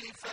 كيف